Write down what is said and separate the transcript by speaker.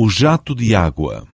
Speaker 1: o jato de água.